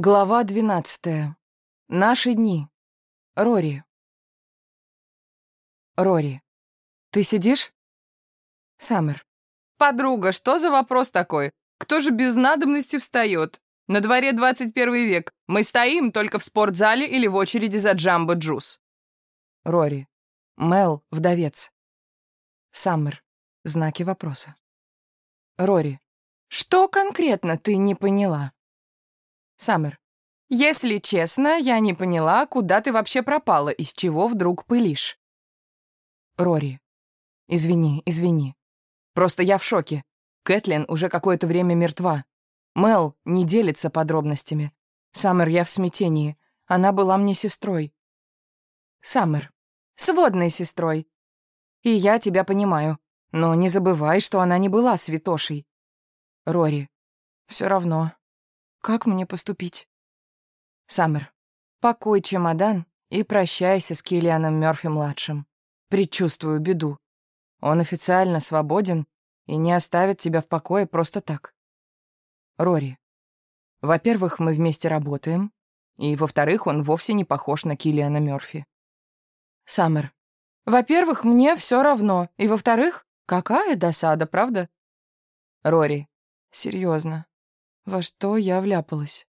Глава 12. Наши дни. Рори. Рори. Ты сидишь? Саммер. Подруга, что за вопрос такой? Кто же без надобности встает? На дворе 21 век. Мы стоим только в спортзале или в очереди за Джамбо Джус. Рори. Мел, вдовец. Саммер. Знаки вопроса. Рори. Что конкретно ты не поняла? Саммер. Если честно, я не поняла, куда ты вообще пропала, из чего вдруг пылишь. Рори. Извини, извини. Просто я в шоке. Кэтлин уже какое-то время мертва. Мел не делится подробностями. Саммер, я в смятении. Она была мне сестрой. Саммер. Сводной сестрой. И я тебя понимаю. Но не забывай, что она не была святошей. Рори. Все равно. Как мне поступить? Саммер, пакуй чемодан и прощайся с Киллианом Мёрфи-младшим. Предчувствую беду. Он официально свободен и не оставит тебя в покое просто так. Рори. Во-первых, мы вместе работаем, и, во-вторых, он вовсе не похож на Киллиана Мёрфи. Саммер. Во-первых, мне все равно, и, во-вторых, какая досада, правда? Рори. Серьезно. Во что я вляпалась?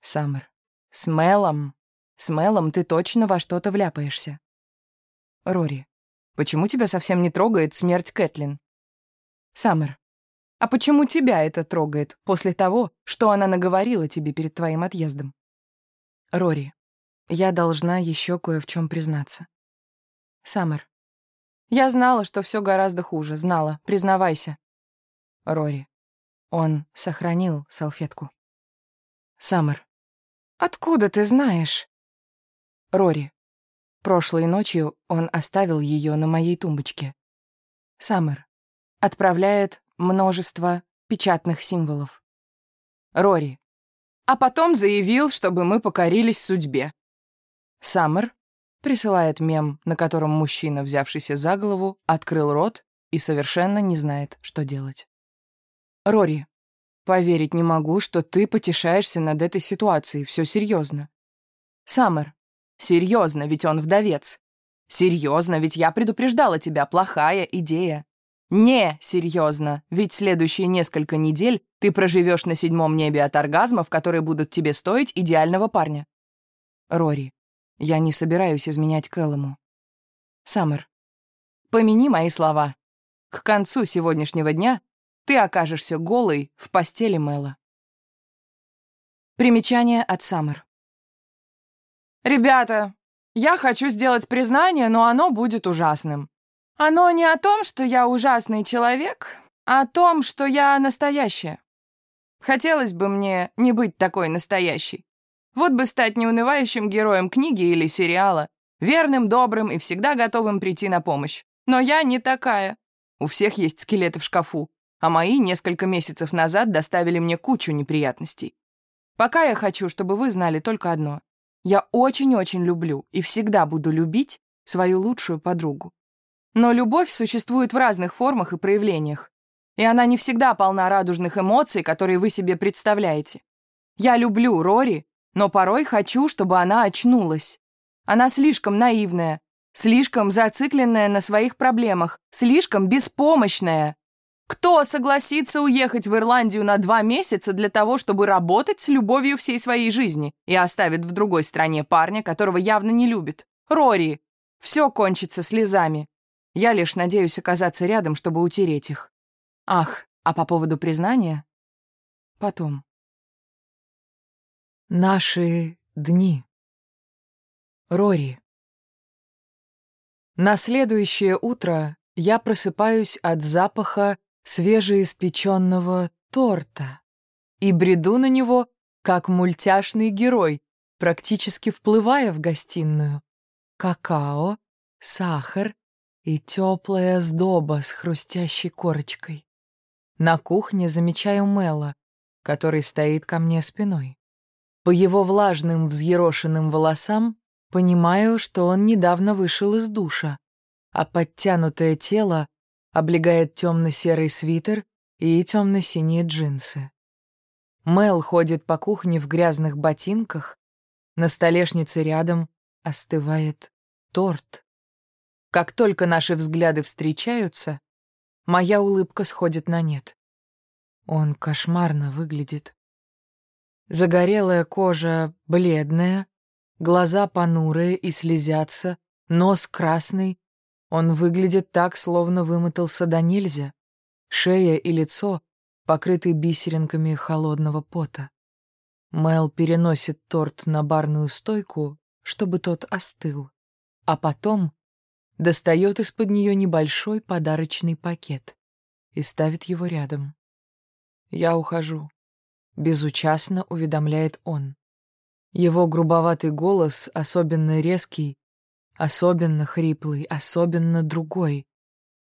Саммер. С Мелом. С Мелом ты точно во что-то вляпаешься. Рори. Почему тебя совсем не трогает смерть Кэтлин? Саммер. А почему тебя это трогает после того, что она наговорила тебе перед твоим отъездом? Рори. Я должна еще кое в чем признаться. Саммер. Я знала, что все гораздо хуже. Знала. Признавайся. Рори. Он сохранил салфетку. Саммер. «Откуда ты знаешь?» Рори. Прошлой ночью он оставил ее на моей тумбочке. Саммер. Отправляет множество печатных символов. Рори. А потом заявил, чтобы мы покорились судьбе. Саммер присылает мем, на котором мужчина, взявшийся за голову, открыл рот и совершенно не знает, что делать. Рори, поверить не могу, что ты потешаешься над этой ситуацией, все серьезно. Саммер, серьезно, ведь он вдовец. Серьезно, ведь я предупреждала тебя, плохая идея. Не серьезно, ведь следующие несколько недель ты проживешь на седьмом небе от оргазмов, которые будут тебе стоить идеального парня. Рори, я не собираюсь изменять Кэллому. Саммер, помяни мои слова. К концу сегодняшнего дня ты окажешься голой в постели Мэла. Примечание от Саммер. «Ребята, я хочу сделать признание, но оно будет ужасным. Оно не о том, что я ужасный человек, а о том, что я настоящая. Хотелось бы мне не быть такой настоящей. Вот бы стать неунывающим героем книги или сериала, верным, добрым и всегда готовым прийти на помощь. Но я не такая. У всех есть скелеты в шкафу а мои несколько месяцев назад доставили мне кучу неприятностей. Пока я хочу, чтобы вы знали только одно. Я очень-очень люблю и всегда буду любить свою лучшую подругу. Но любовь существует в разных формах и проявлениях, и она не всегда полна радужных эмоций, которые вы себе представляете. Я люблю Рори, но порой хочу, чтобы она очнулась. Она слишком наивная, слишком зацикленная на своих проблемах, слишком беспомощная. Кто согласится уехать в Ирландию на два месяца для того, чтобы работать с любовью всей своей жизни и оставит в другой стране парня, которого явно не любит? Рори! Все кончится слезами. Я лишь надеюсь оказаться рядом, чтобы утереть их. Ах, а по поводу признания? Потом. Наши дни. Рори. На следующее утро я просыпаюсь от запаха свежеиспеченного торта и бреду на него, как мультяшный герой, практически вплывая в гостиную. Какао, сахар и теплая сдоба с хрустящей корочкой. На кухне замечаю Мэла, который стоит ко мне спиной. По его влажным взъерошенным волосам понимаю, что он недавно вышел из душа, а подтянутое тело облегает темно-серый свитер и темно-синие джинсы. Мел ходит по кухне в грязных ботинках. На столешнице рядом остывает торт. Как только наши взгляды встречаются, моя улыбка сходит на нет. Он кошмарно выглядит. Загорелая кожа бледная, глаза понурые и слезятся, нос красный. Он выглядит так, словно вымотался до нельзя. Шея и лицо покрыты бисеринками холодного пота. Мел переносит торт на барную стойку, чтобы тот остыл, а потом достает из-под нее небольшой подарочный пакет и ставит его рядом. Я ухожу. Безучастно уведомляет он. Его грубоватый голос особенно резкий, особенно хриплый, особенно другой.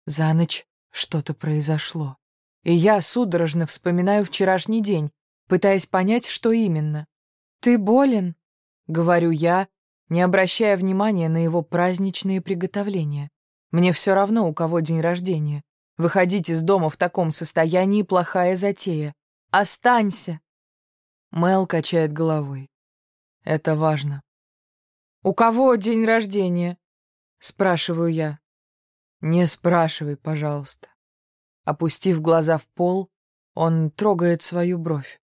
За ночь что-то произошло. И я судорожно вспоминаю вчерашний день, пытаясь понять, что именно. «Ты болен?» — говорю я, не обращая внимания на его праздничные приготовления. Мне все равно, у кого день рождения. Выходить из дома в таком состоянии — плохая затея. Останься!» Мел качает головой. «Это важно». «У кого день рождения?» — спрашиваю я. «Не спрашивай, пожалуйста». Опустив глаза в пол, он трогает свою бровь.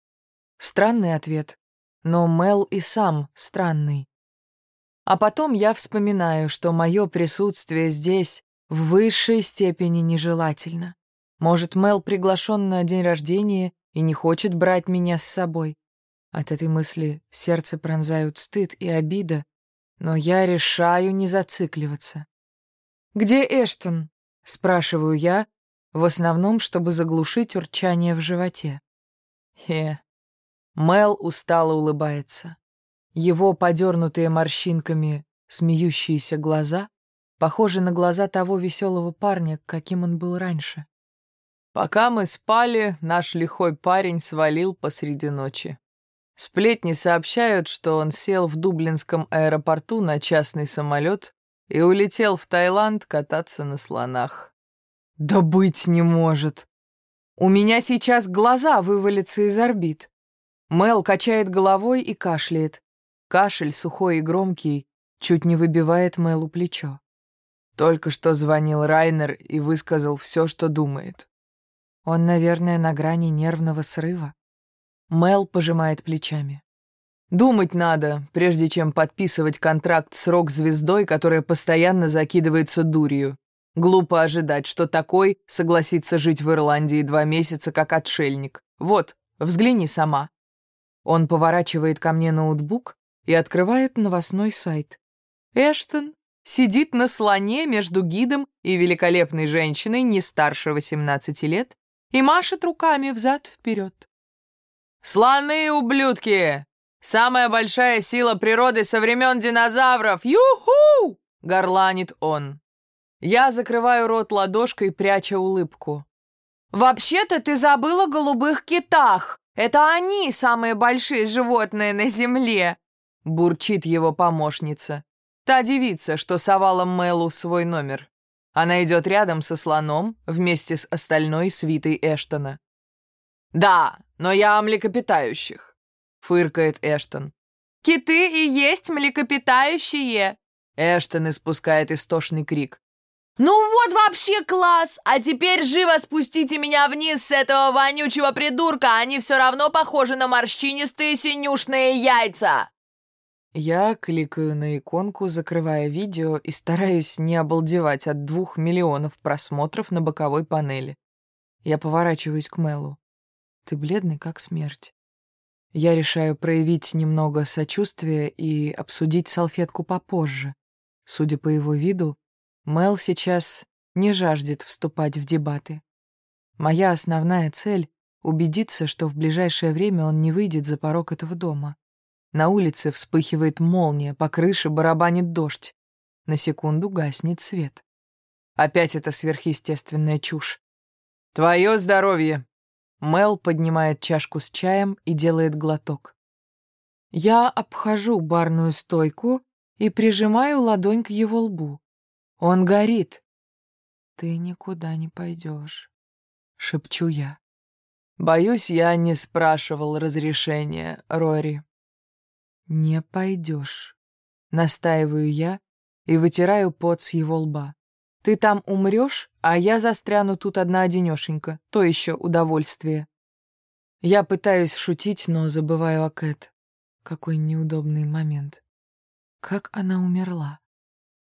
Странный ответ, но Мел и сам странный. А потом я вспоминаю, что мое присутствие здесь в высшей степени нежелательно. Может, Мел приглашен на день рождения и не хочет брать меня с собой. От этой мысли сердце пронзают стыд и обида, но я решаю не зацикливаться. «Где Эштон?» — спрашиваю я, в основном, чтобы заглушить урчание в животе. Хе. Мел устало улыбается. Его подернутые морщинками смеющиеся глаза похожи на глаза того веселого парня, каким он был раньше. Пока мы спали, наш лихой парень свалил посреди ночи. Сплетни сообщают, что он сел в Дублинском аэропорту на частный самолет и улетел в Таиланд кататься на слонах. Да быть не может. У меня сейчас глаза вывалятся из орбит. Мел качает головой и кашляет. Кашель, сухой и громкий, чуть не выбивает Мэлу плечо. Только что звонил Райнер и высказал все, что думает. Он, наверное, на грани нервного срыва. Мэл пожимает плечами. Думать надо, прежде чем подписывать контракт с рок-звездой, которая постоянно закидывается дурью. Глупо ожидать, что такой согласится жить в Ирландии два месяца как отшельник. Вот, взгляни сама. Он поворачивает ко мне ноутбук и открывает новостной сайт. Эштон сидит на слоне между гидом и великолепной женщиной не старше 18 лет и машет руками взад-вперед. «Слоны, ублюдки! Самая большая сила природы со времен динозавров! Ю-ху!» — горланит он. Я закрываю рот ладошкой, пряча улыбку. «Вообще-то ты забыла голубых китах. Это они самые большие животные на Земле!» — бурчит его помощница. Та девица, что совала Мэлу свой номер. Она идет рядом со слоном вместе с остальной свитой Эштона. «Да, но я о млекопитающих», — фыркает Эштон. «Киты и есть млекопитающие!» Эштон испускает истошный крик. «Ну вот вообще класс! А теперь живо спустите меня вниз с этого вонючего придурка, они все равно похожи на морщинистые синюшные яйца!» Я кликаю на иконку, закрывая видео и стараюсь не обалдевать от двух миллионов просмотров на боковой панели. Я поворачиваюсь к Мелу. Ты бледный, как смерть. Я решаю проявить немного сочувствия и обсудить салфетку попозже. Судя по его виду, Мел сейчас не жаждет вступать в дебаты. Моя основная цель — убедиться, что в ближайшее время он не выйдет за порог этого дома. На улице вспыхивает молния, по крыше барабанит дождь. На секунду гаснет свет. Опять эта сверхъестественная чушь. «Твое здоровье!» Мел поднимает чашку с чаем и делает глоток. Я обхожу барную стойку и прижимаю ладонь к его лбу. Он горит. «Ты никуда не пойдешь», — шепчу я. Боюсь, я не спрашивал разрешения, Рори. Не пойдешь. Настаиваю я и вытираю пот с его лба. Ты там умрешь, а я застряну тут одна-одинешенька. То еще удовольствие. Я пытаюсь шутить, но забываю о Кэт. Какой неудобный момент. Как она умерла?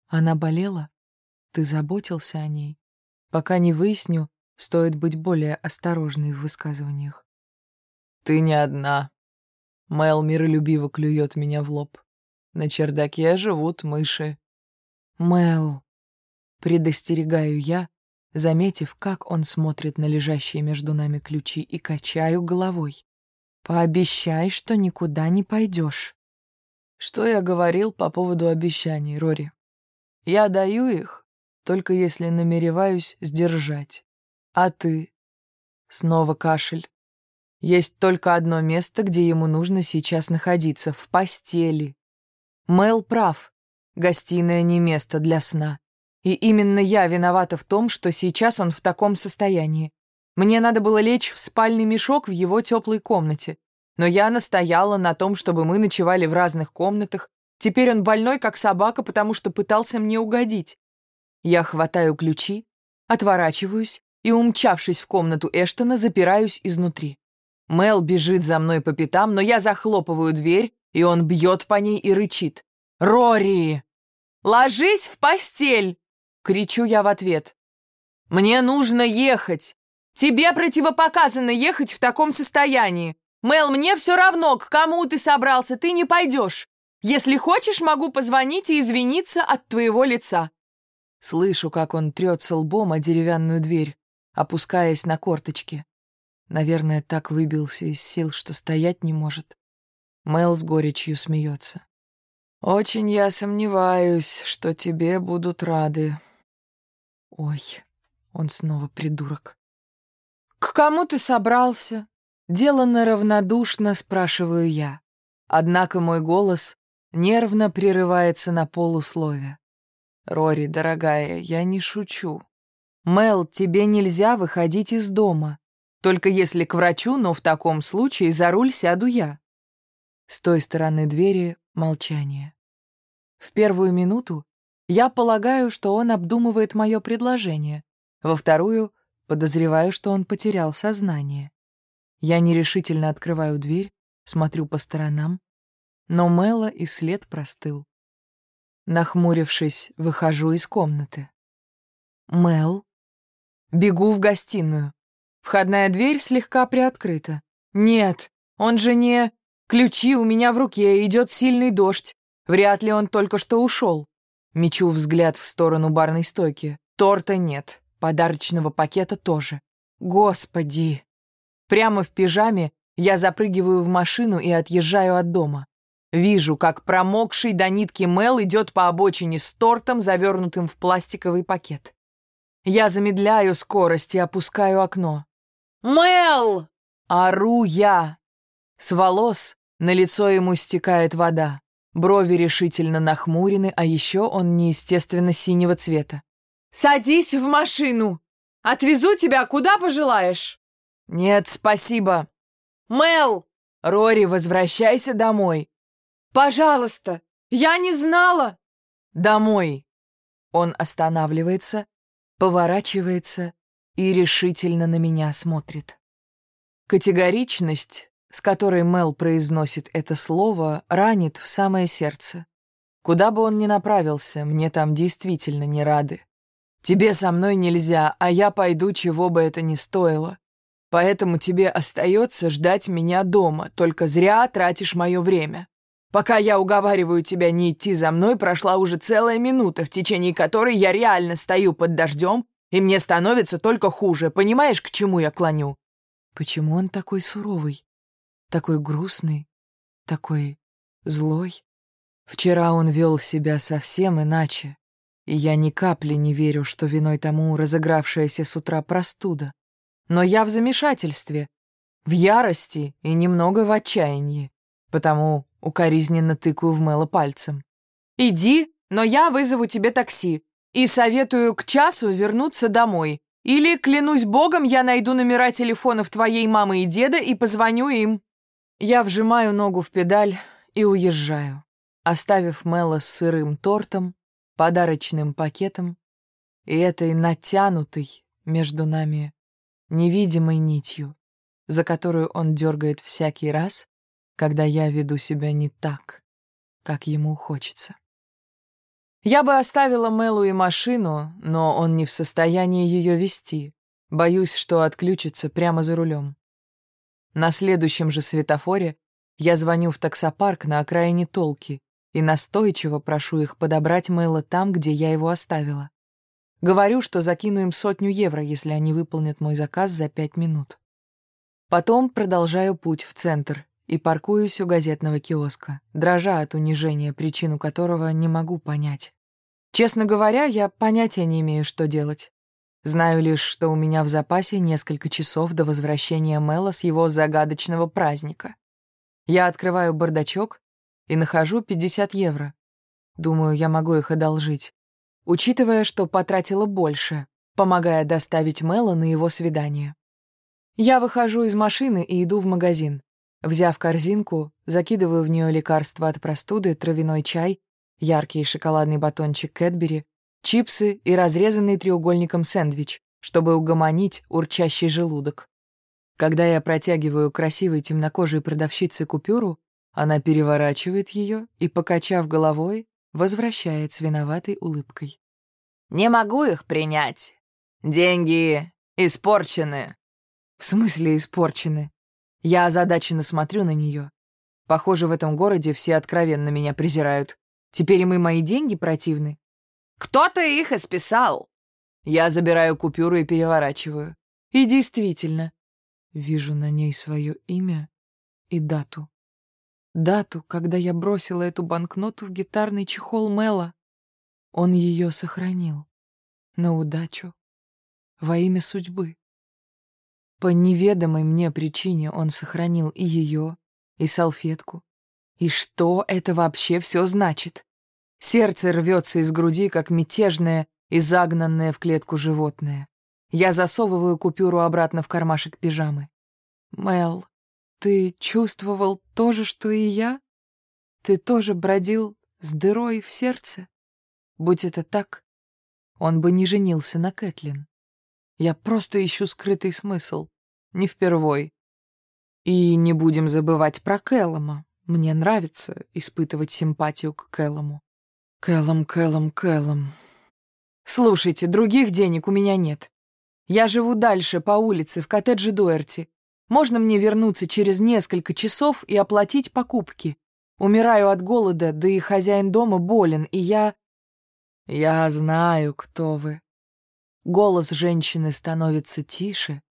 Она болела? Ты заботился о ней? Пока не выясню, стоит быть более осторожной в высказываниях. Ты не одна. Мэл миролюбиво клюет меня в лоб. На чердаке живут мыши. Мэл, предостерегаю я, заметив, как он смотрит на лежащие между нами ключи, и качаю головой. Пообещай, что никуда не пойдешь. Что я говорил по поводу обещаний, Рори? Я даю их, только если намереваюсь сдержать. А ты? Снова кашель. Есть только одно место, где ему нужно сейчас находиться — в постели. Мэл прав. Гостиная не место для сна. И именно я виновата в том, что сейчас он в таком состоянии. Мне надо было лечь в спальный мешок в его теплой комнате. Но я настояла на том, чтобы мы ночевали в разных комнатах. Теперь он больной, как собака, потому что пытался мне угодить. Я хватаю ключи, отворачиваюсь и, умчавшись в комнату Эштона, запираюсь изнутри. Мел бежит за мной по пятам, но я захлопываю дверь, и он бьет по ней и рычит. «Рори! Ложись в постель!» — кричу я в ответ. «Мне нужно ехать! Тебе противопоказано ехать в таком состоянии! Мел, мне все равно, к кому ты собрался, ты не пойдешь. Если хочешь, могу позвонить и извиниться от твоего лица». Слышу, как он трется лбом о деревянную дверь, опускаясь на корточки. Наверное, так выбился из сил, что стоять не может. Мел с горечью смеется. «Очень я сомневаюсь, что тебе будут рады». «Ой, он снова придурок». «К кому ты собрался?» Деланно равнодушно спрашиваю я. Однако мой голос нервно прерывается на полуслове. «Рори, дорогая, я не шучу. Мел, тебе нельзя выходить из дома. Только если к врачу, но в таком случае за руль сяду я». С той стороны двери молчание. В первую минуту я полагаю, что он обдумывает мое предложение. Во вторую подозреваю, что он потерял сознание. Я нерешительно открываю дверь, смотрю по сторонам, но Мэла и след простыл. Нахмурившись, выхожу из комнаты. Мел. Бегу в гостиную. Входная дверь слегка приоткрыта. Нет, он же не... Ключи у меня в руке, идет сильный дождь. Вряд ли он только что ушел. Мечу взгляд в сторону барной стойки. Торта нет, подарочного пакета тоже. Господи! Прямо в пижаме я запрыгиваю в машину и отъезжаю от дома. Вижу, как промокший до нитки Мел идет по обочине с тортом, завернутым в пластиковый пакет. Я замедляю скорость и опускаю окно. «Мел!» — ору я. С волос на лицо ему стекает вода. Брови решительно нахмурены, а еще он неестественно синего цвета. «Садись в машину! Отвезу тебя куда пожелаешь!» «Нет, спасибо». «Мел!» «Рори, возвращайся домой». «Пожалуйста! Я не знала!» «Домой!» Он останавливается, поворачивается и решительно на меня смотрит. Категоричность, с которой Мел произносит это слово, ранит в самое сердце. Куда бы он ни направился, мне там действительно не рады. Тебе со мной нельзя, а я пойду, чего бы это ни стоило. Поэтому тебе остается ждать меня дома, только зря тратишь мое время. Пока я уговариваю тебя не идти за мной, прошла уже целая минута, в течение которой я реально стою под дождем, и мне становится только хуже. Понимаешь, к чему я клоню?» «Почему он такой суровый? Такой грустный? Такой злой?» Вчера он вел себя совсем иначе, и я ни капли не верю, что виной тому разыгравшаяся с утра простуда. Но я в замешательстве, в ярости и немного в отчаянии, потому укоризненно тыкаю в Мэла пальцем. «Иди, но я вызову тебе такси и советую к часу вернуться домой. Или, клянусь богом, я найду номера телефонов твоей мамы и деда и позвоню им». Я вжимаю ногу в педаль и уезжаю, оставив Мэла с сырым тортом, подарочным пакетом и этой натянутой между нами невидимой нитью, за которую он дергает всякий раз, когда я веду себя не так, как ему хочется. Я бы оставила Мэлу и машину, но он не в состоянии ее вести. Боюсь, что отключится прямо за рулем. На следующем же светофоре я звоню в таксопарк на окраине Толки и настойчиво прошу их подобрать Мэла там, где я его оставила. Говорю, что закину им сотню евро, если они выполнят мой заказ за пять минут. Потом продолжаю путь в центр и паркуюсь у газетного киоска, дрожа от унижения, причину которого не могу понять. Честно говоря, я понятия не имею, что делать. Знаю лишь, что у меня в запасе несколько часов до возвращения Мэла с его загадочного праздника. Я открываю бардачок и нахожу 50 евро. Думаю, я могу их одолжить, учитывая, что потратила больше, помогая доставить Мэла на его свидание. Я выхожу из машины и иду в магазин. Взяв корзинку, закидываю в нее лекарства от простуды, травяной чай, яркий шоколадный батончик Кэтбери, чипсы и разрезанный треугольником сэндвич, чтобы угомонить урчащий желудок. Когда я протягиваю красивой темнокожей продавщице купюру, она переворачивает ее и, покачав головой, возвращает с виноватой улыбкой. «Не могу их принять. Деньги испорчены». «В смысле испорчены?» Я озадаченно смотрю на нее. Похоже, в этом городе все откровенно меня презирают. Теперь им и мои деньги противны. Кто-то их исписал. Я забираю купюру и переворачиваю. И действительно, вижу на ней свое имя и дату. Дату, когда я бросила эту банкноту в гитарный чехол Мэла. Он ее сохранил. На удачу. Во имя судьбы. По неведомой мне причине он сохранил и ее, и салфетку. И что это вообще все значит? Сердце рвется из груди, как мятежное и загнанное в клетку животное. Я засовываю купюру обратно в кармашек пижамы. «Мел, ты чувствовал то же, что и я? Ты тоже бродил с дырой в сердце? Будь это так, он бы не женился на Кэтлин. Я просто ищу скрытый смысл не впервой. И не будем забывать про Кэллома. Мне нравится испытывать симпатию к Кэллому. Кэллом, Кэллом, Кэллом. Слушайте, других денег у меня нет. Я живу дальше, по улице, в коттедже Дуэрти. Можно мне вернуться через несколько часов и оплатить покупки? Умираю от голода, да и хозяин дома болен, и я... Я знаю, кто вы. Голос женщины становится тише,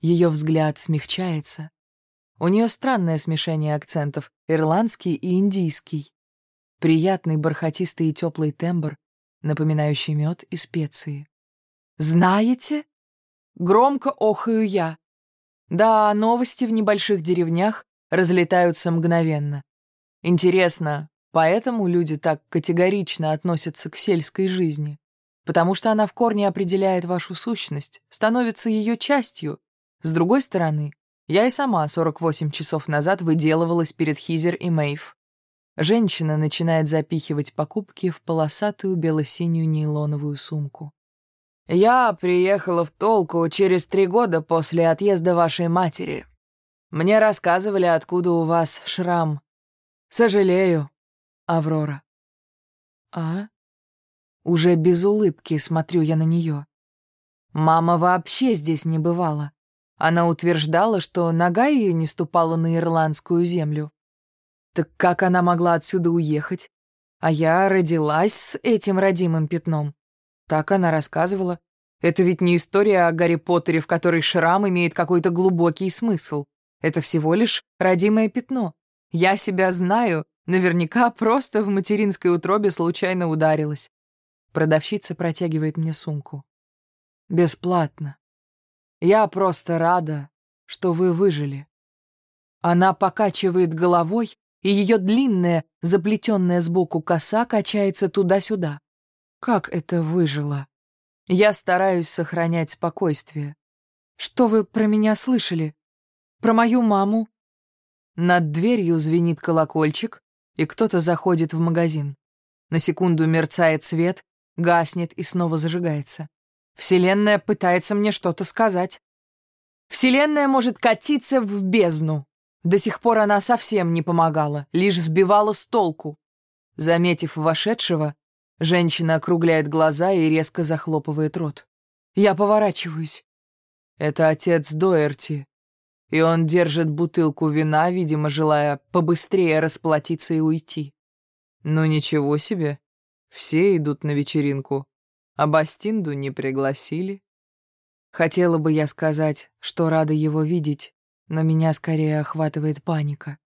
ее взгляд смягчается. У нее странное смешение акцентов, ирландский и индийский. Приятный бархатистый и теплый тембр, напоминающий мед и специи. «Знаете?» Громко охаю я. Да, новости в небольших деревнях разлетаются мгновенно. Интересно, поэтому люди так категорично относятся к сельской жизни? Потому что она в корне определяет вашу сущность, становится ее частью, с другой стороны, я и сама 48 часов назад выделывалась перед Хизер и Мэйв. Женщина начинает запихивать покупки в полосатую бело-синюю нейлоновую сумку. «Я приехала в Толку через три года после отъезда вашей матери. Мне рассказывали, откуда у вас шрам. Сожалею, Аврора». «А?» Уже без улыбки смотрю я на нее. Мама вообще здесь не бывала. Она утверждала, что нога ее не ступала на ирландскую землю. Так как она могла отсюда уехать? А я родилась с этим родимым пятном. Так она рассказывала. Это ведь не история о Гарри Поттере, в которой шрам имеет какой-то глубокий смысл. Это всего лишь родимое пятно. Я себя знаю, наверняка просто в материнской утробе случайно ударилась. Продавщица протягивает мне сумку. Бесплатно. Я просто рада, что вы выжили. Она покачивает головой, и ее длинная, заплетенная сбоку коса качается туда-сюда. Как это выжила? Я стараюсь сохранять спокойствие. Что вы про меня слышали? Про мою маму? Над дверью звенит колокольчик, и кто-то заходит в магазин. На секунду мерцает свет, гаснет и снова зажигается. Вселенная пытается мне что-то сказать. Вселенная может катиться в бездну. До сих пор она совсем не помогала, лишь сбивала с толку. Заметив вошедшего, женщина округляет глаза и резко захлопывает рот. Я поворачиваюсь. Это отец Доерти, и он держит бутылку вина, видимо, желая побыстрее расплатиться и уйти. Ну ничего себе, все идут на вечеринку, а Бастинду не пригласили. Хотела бы я сказать, что рада его видеть, но меня скорее охватывает паника.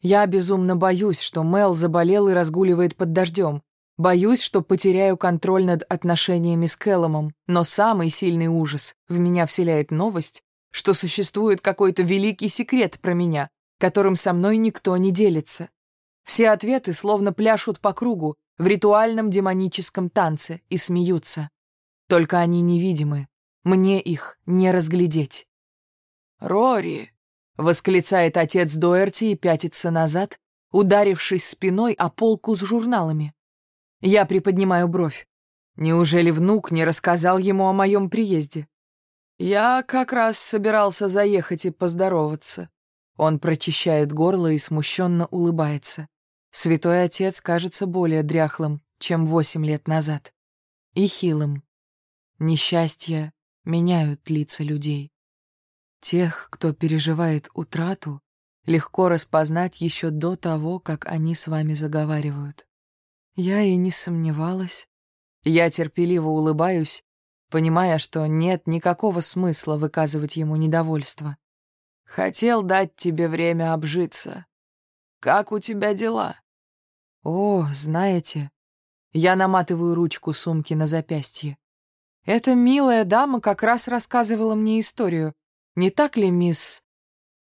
Я безумно боюсь, что Мел заболел и разгуливает под дождем. Боюсь, что потеряю контроль над отношениями с Кэлломом, но самый сильный ужас в меня вселяет новость, что существует какой-то великий секрет про меня, которым со мной никто не делится. Все ответы словно пляшут по кругу в ритуальном демоническом танце и смеются. Только они невидимы, мне их не разглядеть. «Рори!» — восклицает отец Дуэрти и пятится назад, ударившись спиной о полку с журналами. Я приподнимаю бровь. Неужели внук не рассказал ему о моем приезде? Я как раз собирался заехать и поздороваться. Он прочищает горло и смущенно улыбается. Святой отец кажется более дряхлым, чем восемь лет назад. И хилым. Несчастья меняют лица людей. Тех, кто переживает утрату, легко распознать еще до того, как они с вами заговаривают. Я и не сомневалась. Я терпеливо улыбаюсь, понимая, что нет никакого смысла выказывать ему недовольство. Хотел дать тебе время обжиться. Как у тебя дела? О, знаете, я наматываю ручку сумки на запястье. Эта милая дама как раз рассказывала мне историю. Не так ли, мисс?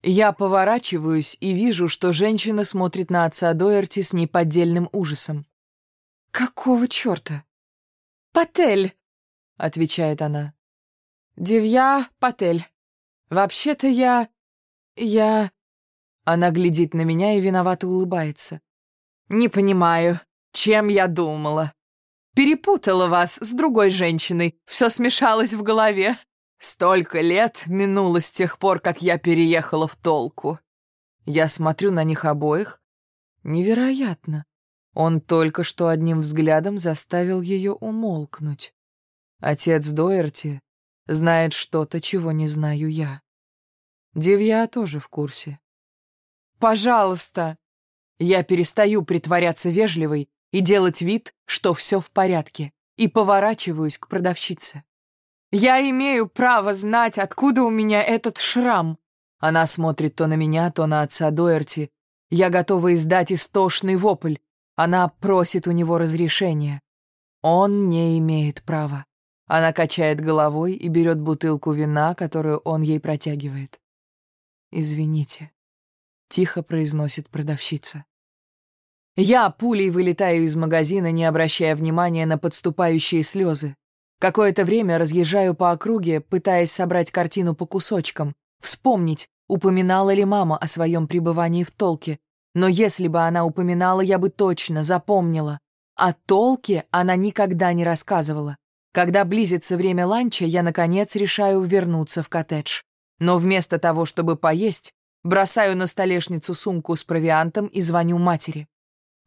Я поворачиваюсь и вижу, что женщина смотрит на отца Доерти с неподдельным ужасом. «Какого черта?» «Патель!» — отвечает она. «Девья Патель. Вообще-то я... я...» Она глядит на меня и виновато улыбается. «Не понимаю, чем я думала. Перепутала вас с другой женщиной, все смешалось в голове. Столько лет минуло с тех пор, как я переехала в Толку. Я смотрю на них обоих. Невероятно. Он только что одним взглядом заставил ее умолкнуть. Отец Доерти знает что-то, чего не знаю я. Девья тоже в курсе. «Пожалуйста!» Я перестаю притворяться вежливой и делать вид, что все в порядке, и поворачиваюсь к продавщице. «Я имею право знать, откуда у меня этот шрам!» Она смотрит то на меня, то на отца Доерти. Я готова издать истошный вопль. Она просит у него разрешения. Он не имеет права. Она качает головой и берет бутылку вина, которую он ей протягивает. «Извините», — тихо произносит продавщица. Я пулей вылетаю из магазина, не обращая внимания на подступающие слезы. Какое-то время разъезжаю по округе, пытаясь собрать картину по кусочкам, вспомнить, упоминала ли мама о своем пребывании в толке. Но если бы она упоминала, я бы точно запомнила. О толке она никогда не рассказывала. Когда близится время ланча, я, наконец, решаю вернуться в коттедж. Но вместо того, чтобы поесть, бросаю на столешницу сумку с провиантом и звоню матери.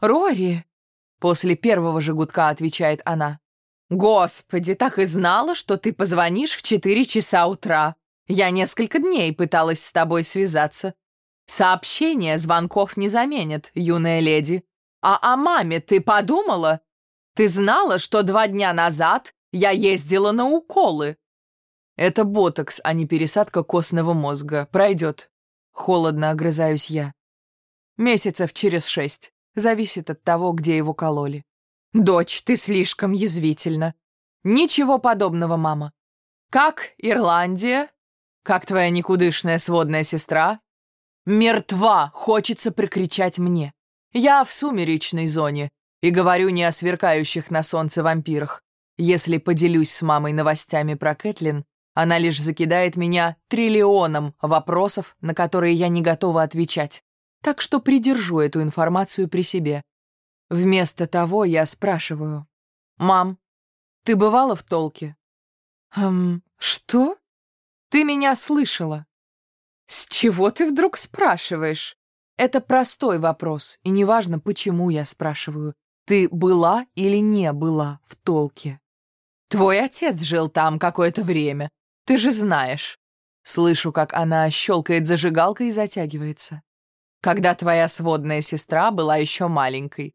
«Рори!» — после первого же отвечает она. «Господи, так и знала, что ты позвонишь в четыре часа утра. Я несколько дней пыталась с тобой связаться. Сообщения звонков не заменят, юная леди. А о маме ты подумала? Ты знала, что два дня назад я ездила на уколы. Это ботокс, а не пересадка костного мозга. Пройдет. Холодно огрызаюсь я. Месяцев через шесть. Зависит от того, где его кололи. Дочь, ты слишком язвительна. Ничего подобного, мама. Как Ирландия? Как твоя никудышная сводная сестра? Мертва, хочется прикричать мне. Я в сумеречной зоне и говорю не о сверкающих на солнце вампирах. Если поделюсь с мамой новостями про Кэтлин, она лишь закидает меня триллионом вопросов, на которые я не готова отвечать. Так что придержу эту информацию при себе. Вместо того я спрашиваю. «Мам, ты бывала в толке?» «Эм, что? Ты меня слышала?» «С чего ты вдруг спрашиваешь?» Это простой вопрос, и неважно, почему я спрашиваю. Ты была или не была в толке? Твой отец жил там какое-то время. Ты же знаешь. Слышу, как она щелкает зажигалкой и затягивается. Когда твоя сводная сестра была еще маленькой.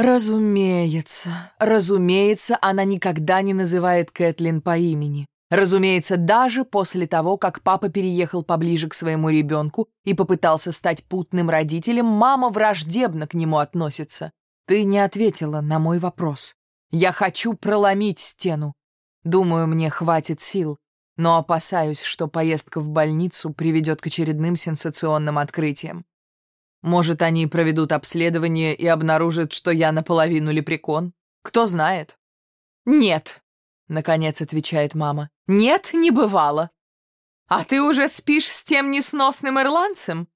Разумеется, разумеется, она никогда не называет Кэтлин по имени. Разумеется, даже после того, как папа переехал поближе к своему ребенку и попытался стать путным родителем, мама враждебно к нему относится. Ты не ответила на мой вопрос. Я хочу проломить стену. Думаю, мне хватит сил, но опасаюсь, что поездка в больницу приведет к очередным сенсационным открытиям. Может, они проведут обследование и обнаружат, что я наполовину лепрекон? Кто знает? Нет, Наконец отвечает мама. «Нет, не бывало. А ты уже спишь с тем несносным ирландцем?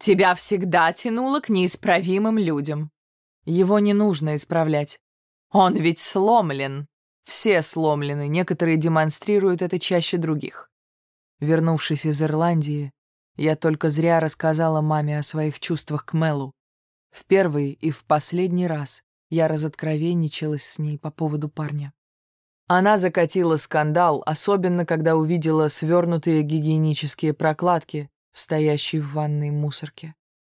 Тебя всегда тянуло к неисправимым людям. Его не нужно исправлять. Он ведь сломлен. Все сломлены, некоторые демонстрируют это чаще других. Вернувшись из Ирландии, я только зря рассказала маме о своих чувствах к Мелу. В первый и в последний раз я разоткровенничалась с ней по поводу парня. Она закатила скандал, особенно когда увидела свернутые гигиенические прокладки в стоящей в ванной мусорке,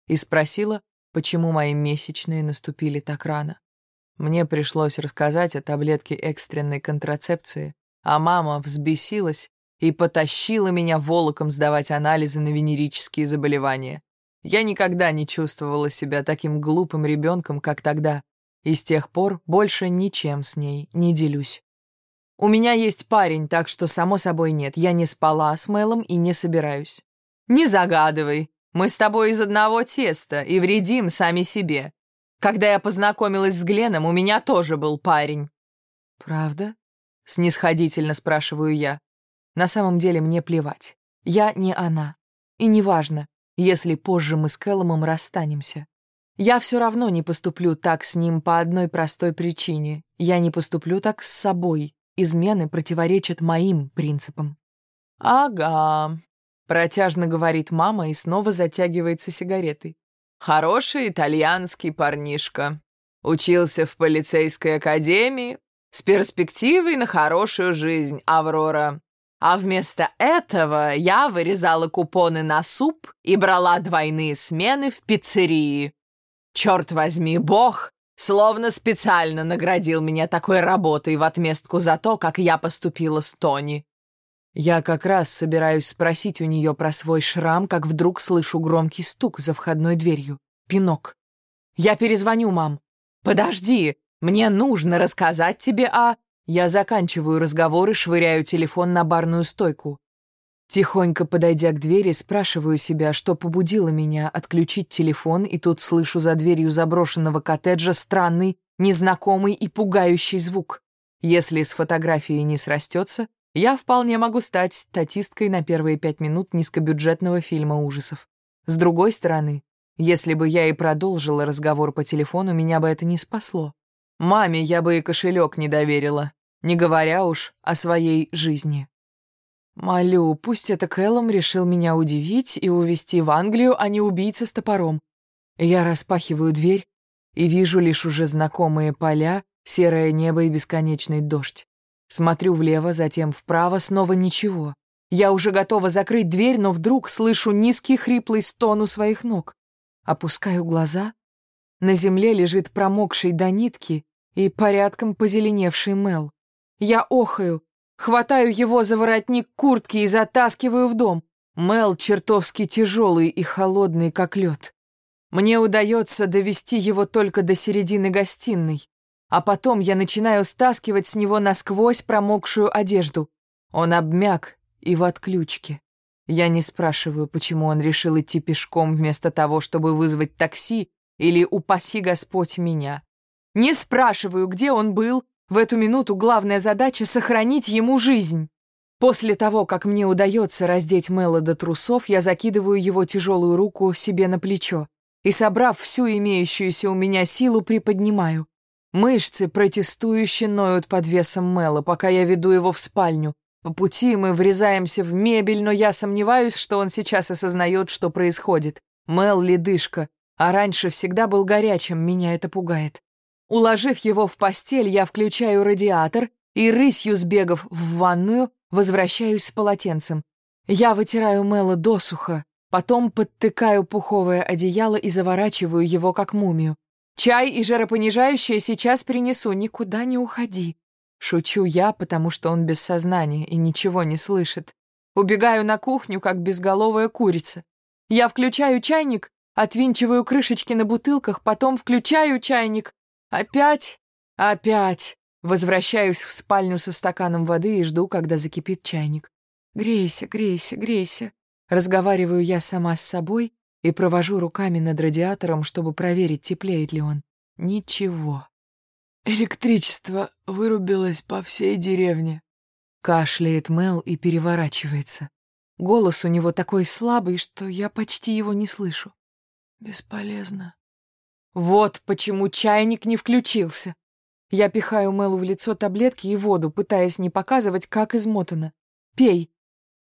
и спросила, почему мои месячные наступили так рано. Мне пришлось рассказать о таблетке экстренной контрацепции, а мама взбесилась и потащила меня волоком сдавать анализы на венерические заболевания. Я никогда не чувствовала себя таким глупым ребенком, как тогда, и с тех пор больше ничем с ней не делюсь. У меня есть парень, так что, само собой, нет. Я не спала с Мелом и не собираюсь. Не загадывай. Мы с тобой из одного теста и вредим сами себе. Когда я познакомилась с Гленом, у меня тоже был парень. Правда? Снисходительно спрашиваю я. На самом деле мне плевать. Я не она. И неважно, если позже мы с Кэлломом расстанемся. Я все равно не поступлю так с ним по одной простой причине. Я не поступлю так с собой измены противоречат моим принципам. «Ага», — протяжно говорит мама и снова затягивается сигаретой. «Хороший итальянский парнишка. Учился в полицейской академии, с перспективой на хорошую жизнь, Аврора. А вместо этого я вырезала купоны на суп и брала двойные смены в пиццерии. Черт возьми, бог Словно специально наградил меня такой работой в отместку за то, как я поступила с Тони. Я как раз собираюсь спросить у нее про свой шрам, как вдруг слышу громкий стук за входной дверью. Пинок. Я перезвоню, мам. Подожди, мне нужно рассказать тебе о... Я заканчиваю разговор и швыряю телефон на барную стойку. Тихонько подойдя к двери, спрашиваю себя, что побудило меня отключить телефон, и тут слышу за дверью заброшенного коттеджа странный, незнакомый и пугающий звук. Если с фотографией не срастется, я вполне могу стать статисткой на первые пять минут низкобюджетного фильма ужасов. С другой стороны, если бы я и продолжила разговор по телефону, меня бы это не спасло. Маме я бы и кошелек не доверила, не говоря уж о своей жизни. Молю, пусть это Кэллом решил меня удивить и увезти в Англию, а не убийца с топором. Я распахиваю дверь и вижу лишь уже знакомые поля, серое небо и бесконечный дождь. Смотрю влево, затем вправо, снова ничего. Я уже готова закрыть дверь, но вдруг слышу низкий хриплый стон у своих ног. Опускаю глаза. На земле лежит промокший до нитки и порядком позеленевший Мел. Я охаю, Хватаю его за воротник куртки и затаскиваю в дом. Мел чертовски тяжелый и холодный, как лед. Мне удается довести его только до середины гостиной, а потом я начинаю стаскивать с него насквозь промокшую одежду. Он обмяк и в отключке. Я не спрашиваю, почему он решил идти пешком вместо того, чтобы вызвать такси или «упаси Господь меня». Не спрашиваю, где он был, В эту минуту главная задача — сохранить ему жизнь. После того, как мне удается раздеть Мэла до трусов, я закидываю его тяжелую руку себе на плечо и, собрав всю имеющуюся у меня силу, приподнимаю. Мышцы протестующе ноют под весом Мэла, пока я веду его в спальню. По пути мы врезаемся в мебель, но я сомневаюсь, что он сейчас осознает, что происходит. Мэл — ледышка, а раньше всегда был горячим, меня это пугает. Уложив его в постель, я включаю радиатор и, рысью сбегав в ванную, возвращаюсь с полотенцем. Я вытираю Мэла досуха, потом подтыкаю пуховое одеяло и заворачиваю его как мумию. «Чай и жаропонижающее сейчас принесу, никуда не уходи». Шучу я, потому что он без сознания и ничего не слышит. Убегаю на кухню, как безголовая курица. Я включаю чайник, отвинчиваю крышечки на бутылках, потом включаю чайник. Опять, опять. Возвращаюсь в спальню со стаканом воды и жду, когда закипит чайник. «Грейся, грейся, грейся». Разговариваю я сама с собой и провожу руками над радиатором, чтобы проверить, теплеет ли он. Ничего. Электричество вырубилось по всей деревне. Кашляет Мел и переворачивается. Голос у него такой слабый, что я почти его не слышу. Бесполезно. Вот почему чайник не включился. Я пихаю Мелу в лицо таблетки и воду, пытаясь не показывать, как измотано. «Пей!»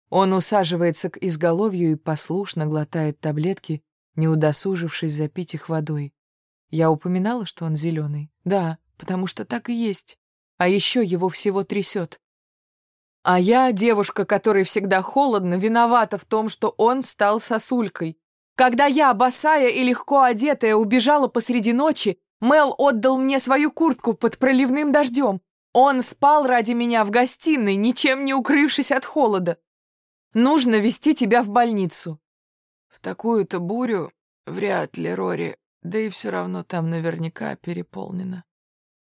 Он усаживается к изголовью и послушно глотает таблетки, не удосужившись запить их водой. Я упоминала, что он зеленый. Да, потому что так и есть. А еще его всего трясет. А я, девушка, которой всегда холодно, виновата в том, что он стал сосулькой. Когда я, босая и легко одетая, убежала посреди ночи, Мел отдал мне свою куртку под проливным дождем. Он спал ради меня в гостиной, ничем не укрывшись от холода. Нужно вести тебя в больницу. В такую-то бурю вряд ли, Рори, да и все равно там наверняка переполнено.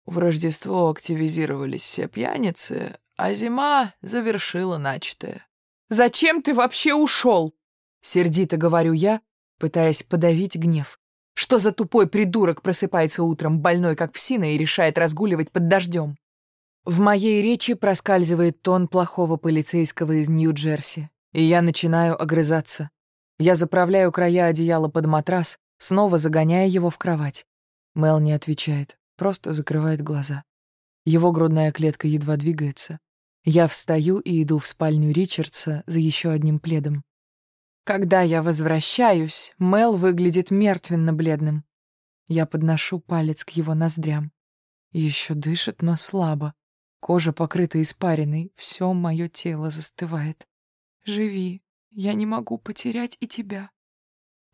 В Рождество активизировались все пьяницы, а зима завершила начатое. «Зачем ты вообще ушел?» — сердито говорю я, пытаясь подавить гнев. Что за тупой придурок просыпается утром, больной как псина, и решает разгуливать под дождем? В моей речи проскальзывает тон плохого полицейского из Нью-Джерси, и я начинаю огрызаться. Я заправляю края одеяла под матрас, снова загоняя его в кровать. Мел не отвечает, просто закрывает глаза. Его грудная клетка едва двигается. Я встаю и иду в спальню Ричардса за еще одним пледом. Когда я возвращаюсь, Мел выглядит мертвенно-бледным. Я подношу палец к его ноздрям. Еще дышит, но слабо. Кожа покрыта испариной, все мое тело застывает. «Живи, я не могу потерять и тебя».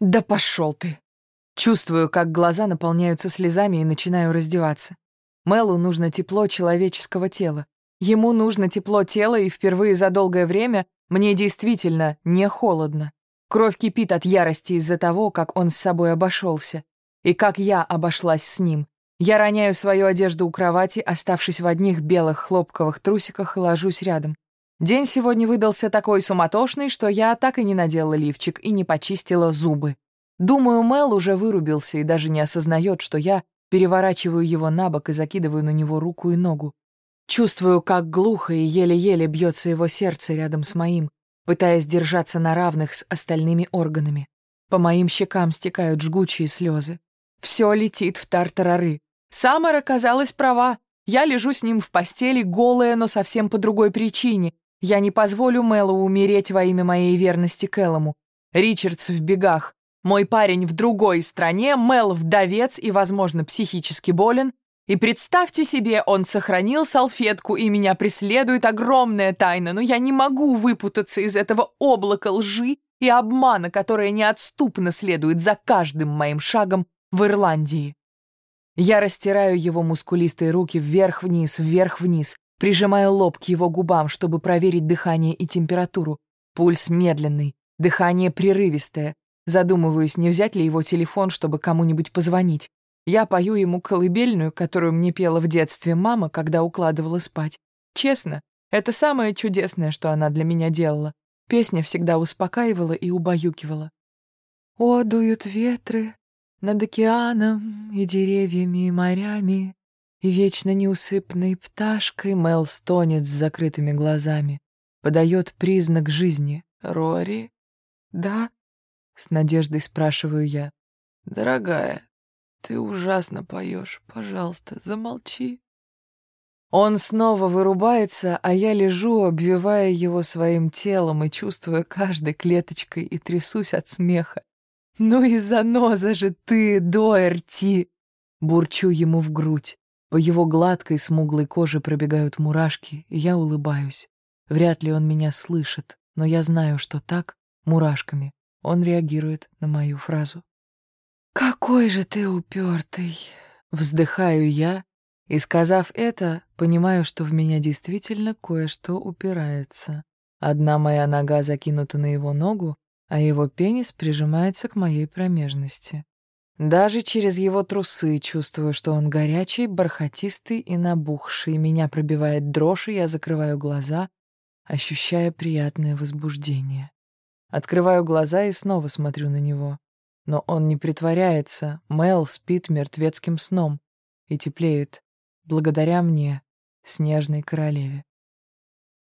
«Да пошел ты!» Чувствую, как глаза наполняются слезами и начинаю раздеваться. Мелу нужно тепло человеческого тела. Ему нужно тепло тела, и впервые за долгое время мне действительно не холодно. Кровь кипит от ярости из-за того, как он с собой обошелся. И как я обошлась с ним. Я роняю свою одежду у кровати, оставшись в одних белых хлопковых трусиках, и ложусь рядом. День сегодня выдался такой суматошный, что я так и не надела лифчик и не почистила зубы. Думаю, Мел уже вырубился и даже не осознает, что я переворачиваю его на бок и закидываю на него руку и ногу. Чувствую, как глухо и еле-еле бьется его сердце рядом с моим, пытаясь держаться на равных с остальными органами. По моим щекам стекают жгучие слезы. Все летит в тартарары. Самар оказалась права. Я лежу с ним в постели, голая, но совсем по другой причине. Я не позволю Мэллоу умереть во имя моей верности Кэллому. Ричардс в бегах. Мой парень в другой стране, Мэл вдовец и, возможно, психически болен, и представьте себе, он сохранил салфетку, и меня преследует огромная тайна, но я не могу выпутаться из этого облака лжи и обмана, которое неотступно следует за каждым моим шагом в Ирландии. Я растираю его мускулистые руки вверх-вниз, вверх-вниз, прижимаю лоб к его губам, чтобы проверить дыхание и температуру. Пульс медленный, дыхание прерывистое. Задумываюсь, не взять ли его телефон, чтобы кому-нибудь позвонить. Я пою ему колыбельную, которую мне пела в детстве мама, когда укладывала спать. Честно, это самое чудесное, что она для меня делала. Песня всегда успокаивала и убаюкивала. «О, дуют ветры над океаном и деревьями и морями, И вечно неусыпной пташкой Мел стонет с закрытыми глазами, подает признак жизни. «Рори?» «Да?» — с надеждой спрашиваю я. «Дорогая, ты ужасно поешь. Пожалуйста, замолчи». Он снова вырубается, а я лежу, обвивая его своим телом и чувствуя каждой клеточкой и трясусь от смеха. «Ну и заноза же ты, Доерти!» Бурчу ему в грудь. По его гладкой смуглой коже пробегают мурашки, и я улыбаюсь. Вряд ли он меня слышит, но я знаю, что так, мурашками, он реагирует на мою фразу. «Какой же ты упертый!» Вздыхаю я, и, сказав это, понимаю, что в меня действительно кое-что упирается. Одна моя нога закинута на его ногу, а его пенис прижимается к моей промежности. Даже через его трусы чувствую, что он горячий, бархатистый и набухший. Меня пробивает дрожь, и я закрываю глаза, ощущая приятное возбуждение. Открываю глаза и снова смотрю на него. Но он не притворяется. Мел спит мертвецким сном и теплеет, благодаря мне, снежной королеве.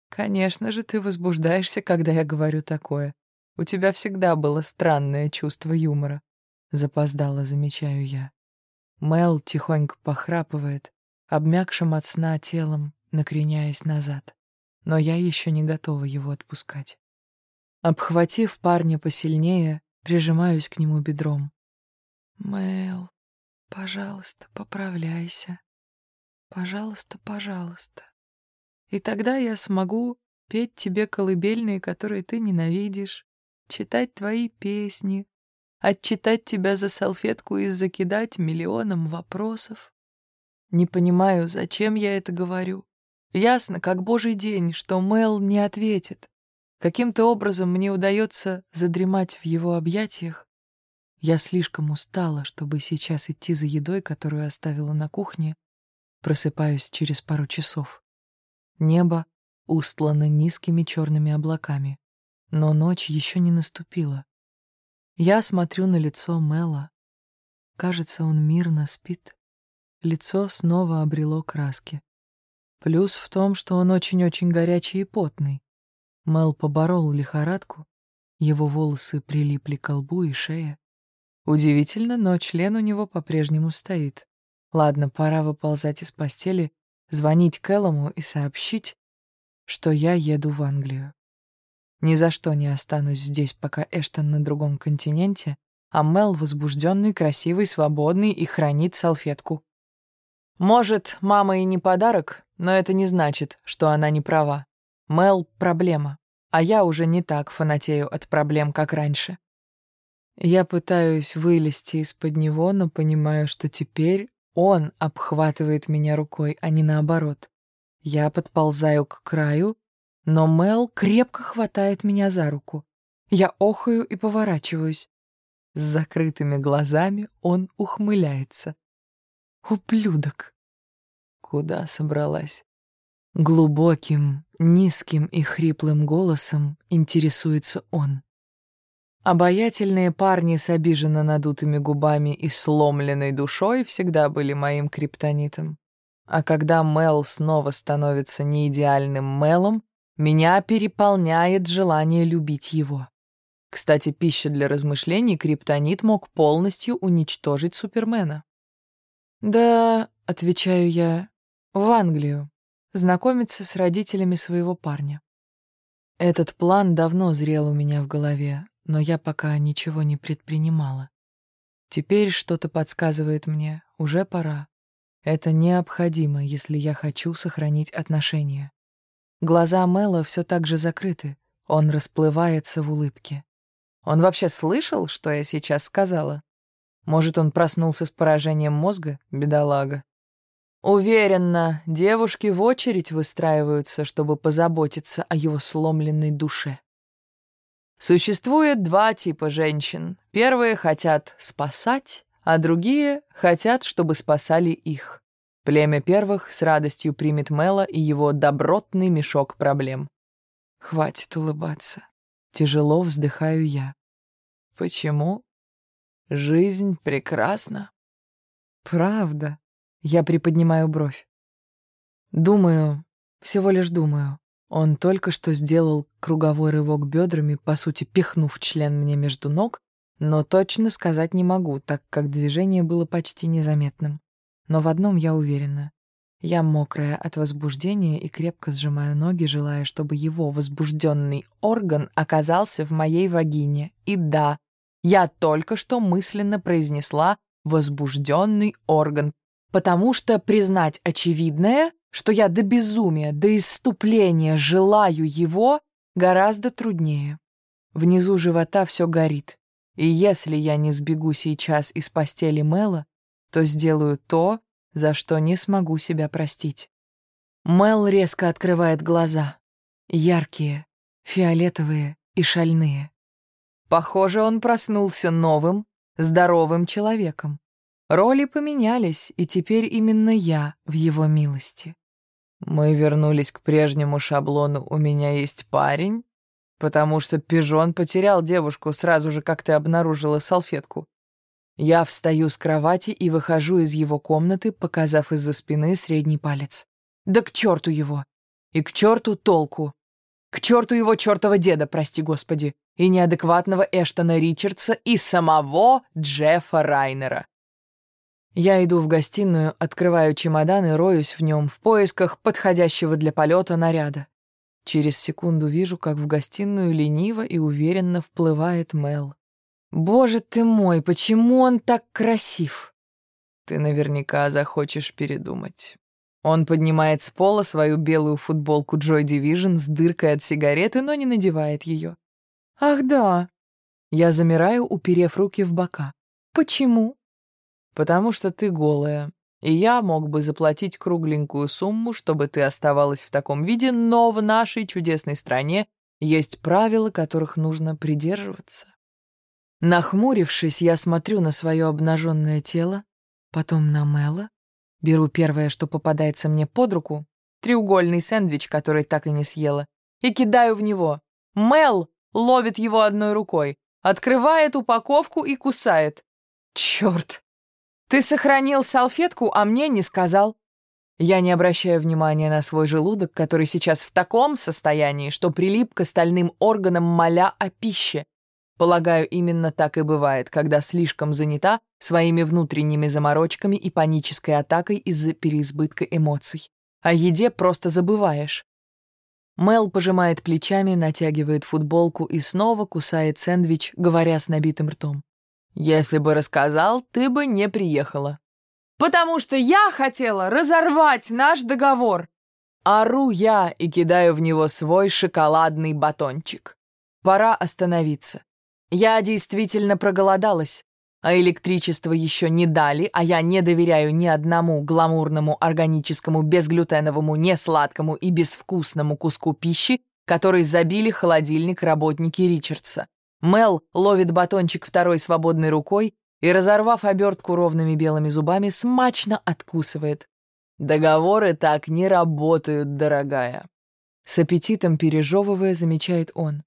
Конечно же, ты возбуждаешься, когда я говорю такое. У тебя всегда было странное чувство юмора. Запоздало, замечаю я. Мел тихонько похрапывает, обмякшим от сна телом, накреняясь назад. Но я еще не готова его отпускать. Обхватив парня посильнее, прижимаюсь к нему бедром. «Мэл, пожалуйста, поправляйся. Пожалуйста, пожалуйста. И тогда я смогу петь тебе колыбельные, которые ты ненавидишь, читать твои песни, отчитать тебя за салфетку и закидать миллионом вопросов. Не понимаю, зачем я это говорю. Ясно, как божий день, что Мел не ответит. Каким-то образом мне удается задремать в его объятиях. Я слишком устала, чтобы сейчас идти за едой, которую оставила на кухне. Просыпаюсь через пару часов. Небо устлано низкими черными облаками, но ночь еще не наступила. Я смотрю на лицо Мела. Кажется, он мирно спит. Лицо снова обрело краски. Плюс в том, что он очень-очень горячий и потный. Мел поборол лихорадку, его волосы прилипли к лбу и шее. Удивительно, но член у него по-прежнему стоит. Ладно, пора выползать из постели, звонить Кэллому и сообщить, что я еду в Англию. Ни за что не останусь здесь, пока Эштон на другом континенте, а Мел возбужденный, красивый, свободный и хранит салфетку. Может, мама и не подарок, но это не значит, что она не права. Мел — проблема, а я уже не так фанатею от проблем, как раньше. Я пытаюсь вылезти из-под него, но понимаю, что теперь он обхватывает меня рукой, а не наоборот. Я подползаю к краю, но Мел крепко хватает меня за руку. Я охаю и поворачиваюсь. С закрытыми глазами он ухмыляется. Ублюдок. Куда собралась? Глубоким, низким и хриплым голосом интересуется он. Обаятельные парни с обиженно надутыми губами и сломленной душой всегда были моим криптонитом. А когда Мел снова становится неидеальным Мелом, меня переполняет желание любить его. Кстати, пища для размышлений криптонит мог полностью уничтожить Супермена. «Да», — отвечаю я, — «в Англию, знакомиться с родителями своего парня». Этот план давно зрел у меня в голове, но я пока ничего не предпринимала. Теперь что-то подсказывает мне, уже пора. Это необходимо, если я хочу сохранить отношения. Глаза Мэла все так же закрыты, он расплывается в улыбке. Он вообще слышал, что я сейчас сказала? Может, он проснулся с поражением мозга, бедолага? Уверенно, девушки в очередь выстраиваются, чтобы позаботиться о его сломленной душе. Существует два типа женщин. Первые хотят спасать, а другие хотят, чтобы спасали их. Племя первых с радостью примет Мэла и его добротный мешок проблем. Хватит улыбаться. Тяжело вздыхаю я. Почему? Жизнь прекрасна. Правда. Я приподнимаю бровь. Думаю, всего лишь думаю. Он только что сделал круговой рывок бедрами, по сути, пихнув член мне между ног, но точно сказать не могу, так как движение было почти незаметным. Но в одном я уверена. Я мокрая от возбуждения и крепко сжимаю ноги, желая, чтобы его возбужденный орган оказался в моей вагине. И да, я только что мысленно произнесла «возбужденный орган», потому что признать очевидное, что я до безумия, до иступления желаю его, гораздо труднее. Внизу живота все горит, и если я не сбегу сейчас из постели Мэла, то сделаю то, за что не смогу себя простить. Мел резко открывает глаза. Яркие, фиолетовые и шальные. Похоже, он проснулся новым, здоровым человеком. Роли поменялись, и теперь именно я в его милости. Мы вернулись к прежнему шаблону «У меня есть парень», потому что пижон потерял девушку сразу же, как ты обнаружила салфетку. Я встаю с кровати и выхожу из его комнаты, показав из-за спины средний палец. Да к черту его! И к черту толку! К черту его чертова деда, прости господи, и неадекватного Эштона Ричардса и самого Джеффа Райнера. Я иду в гостиную, открываю чемодан и роюсь в нем в поисках подходящего для полета наряда. Через секунду вижу, как в гостиную лениво и уверенно вплывает Мел. Боже ты мой, почему он так красив? Ты наверняка захочешь передумать. Он поднимает с пола свою белую футболку Joy Division с дыркой от сигареты, но не надевает ее. Ах да. Я замираю, уперев руки в бока. Почему? Потому что ты голая, и я мог бы заплатить кругленькую сумму, чтобы ты оставалась в таком виде, но в нашей чудесной стране есть правила, которых нужно придерживаться. Нахмурившись, я смотрю на свое обнаженное тело, потом на Мэла, беру первое, что попадается мне под руку, треугольный сэндвич, который так и не съела, и кидаю в него. Мел ловит его одной рукой, открывает упаковку и кусает. Черт! Ты сохранил салфетку, а мне не сказал. Я не обращаю внимания на свой желудок, который сейчас в таком состоянии, что прилип к остальным органам, моля о пище. Полагаю, именно так и бывает, когда слишком занята своими внутренними заморочками и панической атакой из-за переизбытка эмоций. О еде просто забываешь. Мел пожимает плечами, натягивает футболку и снова кусает сэндвич, говоря с набитым ртом. «Если бы рассказал, ты бы не приехала». «Потому что я хотела разорвать наш договор!» Ору я и кидаю в него свой шоколадный батончик. Пора остановиться. Я действительно проголодалась, а электричество еще не дали, а я не доверяю ни одному гламурному, органическому, безглютеновому, несладкому и безвкусному куску пищи, который забили холодильник работники Ричардса. Мел ловит батончик второй свободной рукой и, разорвав обертку ровными белыми зубами, смачно откусывает. «Договоры так не работают, дорогая», — с аппетитом пережевывая, замечает он.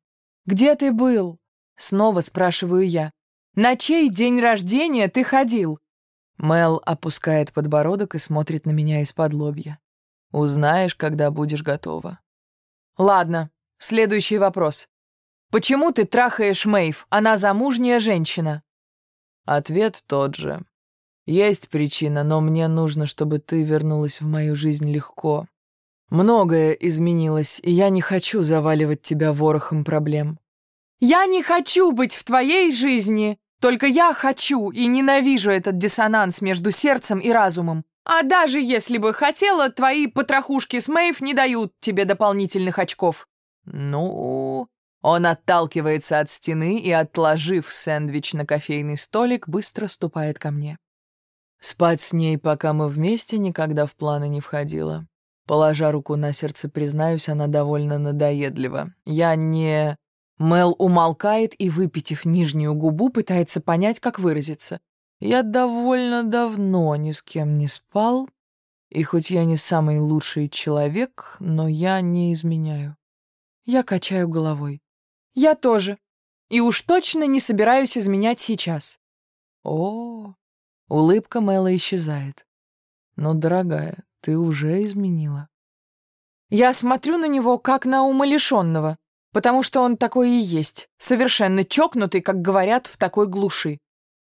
«Где ты был?» Снова спрашиваю я. «На чей день рождения ты ходил?» Мел опускает подбородок и смотрит на меня из-под лобья. «Узнаешь, когда будешь готова». «Ладно, следующий вопрос. Почему ты трахаешь Мэйв? Она замужняя женщина». Ответ тот же. Есть причина, но мне нужно, чтобы ты вернулась в мою жизнь легко. Многое изменилось, и я не хочу заваливать тебя ворохом проблем. Я не хочу быть в твоей жизни, только я хочу и ненавижу этот диссонанс между сердцем и разумом. А даже если бы хотела, твои потрохушки с Мэйв не дают тебе дополнительных очков. Ну, он отталкивается от стены и, отложив сэндвич на кофейный столик, быстро ступает ко мне. Спать с ней, пока мы вместе, никогда в планы не входило. Положа руку на сердце, признаюсь, она довольно надоедлива. Я не... Мел умолкает и, выпитив нижнюю губу, пытается понять, как выразиться. «Я довольно давно ни с кем не спал, и хоть я не самый лучший человек, но я не изменяю». Я качаю головой. «Я тоже. И уж точно не собираюсь изменять сейчас». О, улыбка Мэла исчезает. Но, дорогая, ты уже изменила. Я смотрю на него, как на умалишенного, потому что он такой и есть, совершенно чокнутый, как говорят, в такой глуши.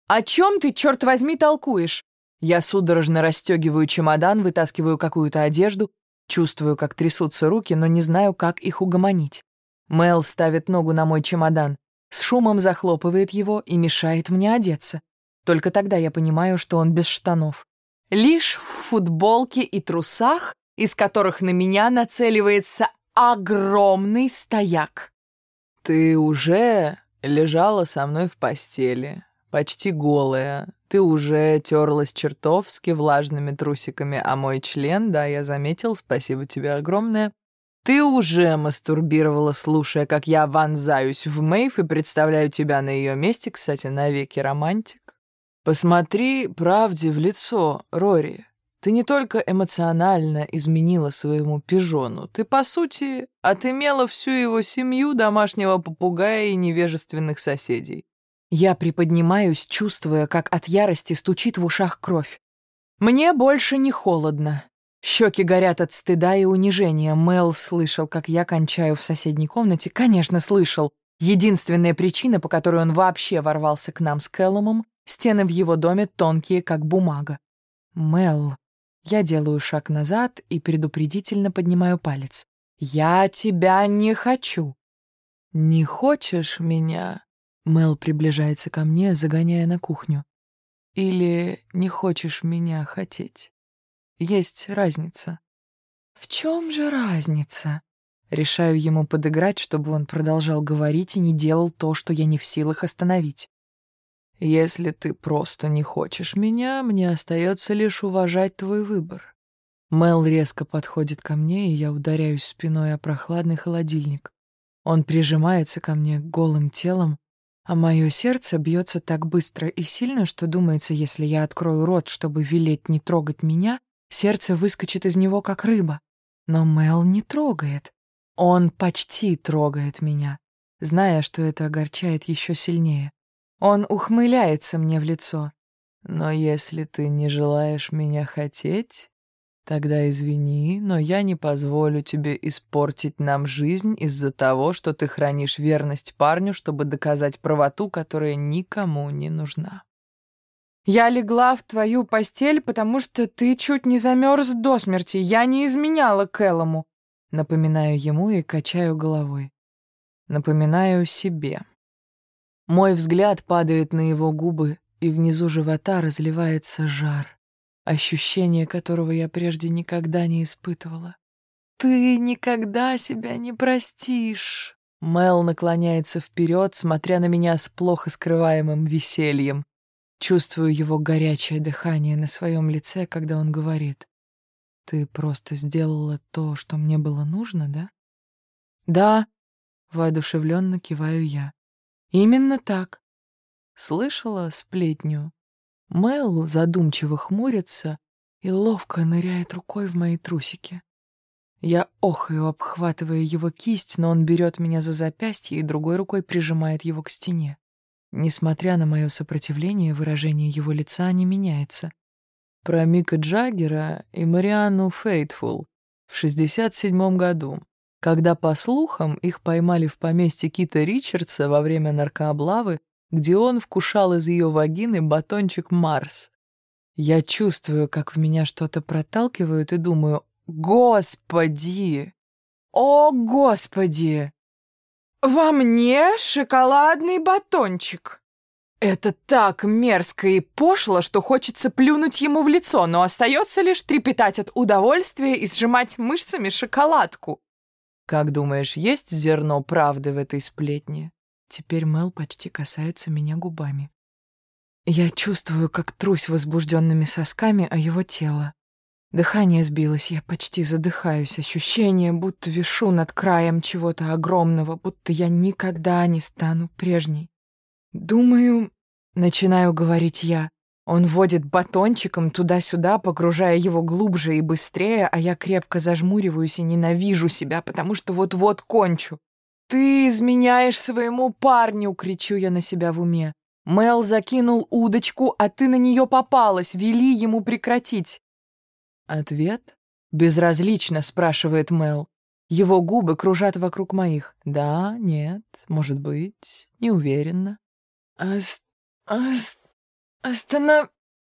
«О чем ты, черт возьми, толкуешь?» Я судорожно расстегиваю чемодан, вытаскиваю какую-то одежду, чувствую, как трясутся руки, но не знаю, как их угомонить. Мел ставит ногу на мой чемодан, с шумом захлопывает его и мешает мне одеться. Только тогда я понимаю, что он без штанов. Лишь в футболке и трусах, из которых на меня нацеливается огромный стояк. «Ты уже лежала со мной в постели, почти голая. Ты уже терлась чертовски влажными трусиками, а мой член, да, я заметил, спасибо тебе огромное. Ты уже мастурбировала, слушая, как я вонзаюсь в Мэйв и представляю тебя на ее месте, кстати, навеки романтик. Посмотри правде в лицо, Рори. Ты не только эмоционально изменила своему пижону, ты, по сути, отымела всю его семью, домашнего попугая и невежественных соседей. Я приподнимаюсь, чувствуя, как от ярости стучит в ушах кровь. Мне больше не холодно. Щеки горят от стыда и унижения. Мел слышал, как я кончаю в соседней комнате. Конечно, слышал. Единственная причина, по которой он вообще ворвался к нам с Кэллумом, стены в его доме тонкие, как бумага. Мел. Я делаю шаг назад и предупредительно поднимаю палец. «Я тебя не хочу!» «Не хочешь меня?» Мел приближается ко мне, загоняя на кухню. «Или не хочешь меня хотеть? Есть разница». «В чем же разница?» Решаю ему подыграть, чтобы он продолжал говорить и не делал то, что я не в силах остановить. «Если ты просто не хочешь меня, мне остается лишь уважать твой выбор». Мел резко подходит ко мне, и я ударяюсь спиной о прохладный холодильник. Он прижимается ко мне голым телом, а мое сердце бьется так быстро и сильно, что думается, если я открою рот, чтобы велеть не трогать меня, сердце выскочит из него, как рыба. Но Мел не трогает. Он почти трогает меня, зная, что это огорчает еще сильнее. Он ухмыляется мне в лицо. «Но если ты не желаешь меня хотеть, Тогда извини, но я не позволю тебе испортить нам жизнь из-за того, что ты хранишь верность парню, чтобы доказать правоту, которая никому не нужна. Я легла в твою постель, потому что ты чуть не замерз до смерти. Я не изменяла Кэллому. Напоминаю ему и качаю головой. Напоминаю себе. Мой взгляд падает на его губы, и внизу живота разливается жар ощущение которого я прежде никогда не испытывала. «Ты никогда себя не простишь!» Мел наклоняется вперед, смотря на меня с плохо скрываемым весельем. Чувствую его горячее дыхание на своем лице, когда он говорит. «Ты просто сделала то, что мне было нужно, да?» «Да», — воодушевленно киваю я. «Именно так». Слышала сплетню Мэл задумчиво хмурится и ловко ныряет рукой в мои трусики. Я охаю, обхватывая его кисть, но он берет меня за запястье и другой рукой прижимает его к стене. Несмотря на мое сопротивление, выражение его лица не меняется. Про Мика Джаггера и Марианну Фейтфул в 67 году, когда, по слухам, их поймали в поместье Кита Ричардса во время наркооблавы где он вкушал из ее вагины батончик Марс. Я чувствую, как в меня что-то проталкивают и думаю, «Господи! О, Господи! Во мне шоколадный батончик!» Это так мерзко и пошло, что хочется плюнуть ему в лицо, но остается лишь трепетать от удовольствия и сжимать мышцами шоколадку. Как думаешь, есть зерно правды в этой сплетне? Теперь Мел почти касается меня губами. Я чувствую, как трусь возбужденными сосками о его тело. Дыхание сбилось, я почти задыхаюсь. Ощущение, будто вишу над краем чего-то огромного, будто я никогда не стану прежней. Думаю, начинаю говорить я. Он водит батончиком туда-сюда, погружая его глубже и быстрее, а я крепко зажмуриваюсь и ненавижу себя, потому что вот-вот кончу. «Ты изменяешь своему парню!» — кричу я на себя в уме. Мел закинул удочку, а ты на нее попалась. Вели ему прекратить. Ответ «Безразлично», — спрашивает Мел. Его губы кружат вокруг моих. Да, нет, может быть, не уверенно. Ост... Ост... Останов...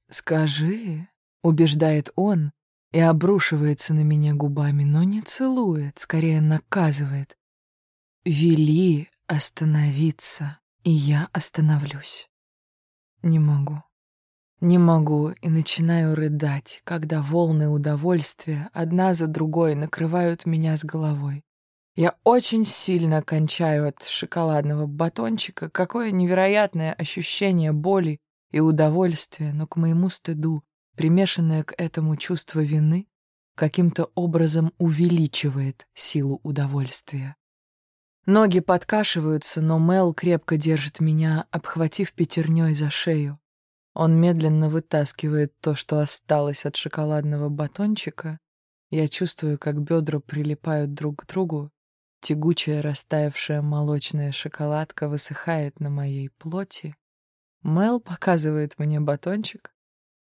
Скажи, убеждает он и обрушивается на меня губами, но не целует, скорее наказывает. Вели остановиться, и я остановлюсь. Не могу. Не могу и начинаю рыдать, когда волны удовольствия одна за другой накрывают меня с головой. Я очень сильно кончаю от шоколадного батончика, какое невероятное ощущение боли и удовольствия, но к моему стыду, примешанное к этому чувство вины, каким-то образом увеличивает силу удовольствия. Ноги подкашиваются, но Мел крепко держит меня, обхватив пятерней за шею. Он медленно вытаскивает то, что осталось от шоколадного батончика. Я чувствую, как бедра прилипают друг к другу. Тягучая, растаявшая молочная шоколадка высыхает на моей плоти. Мел показывает мне батончик.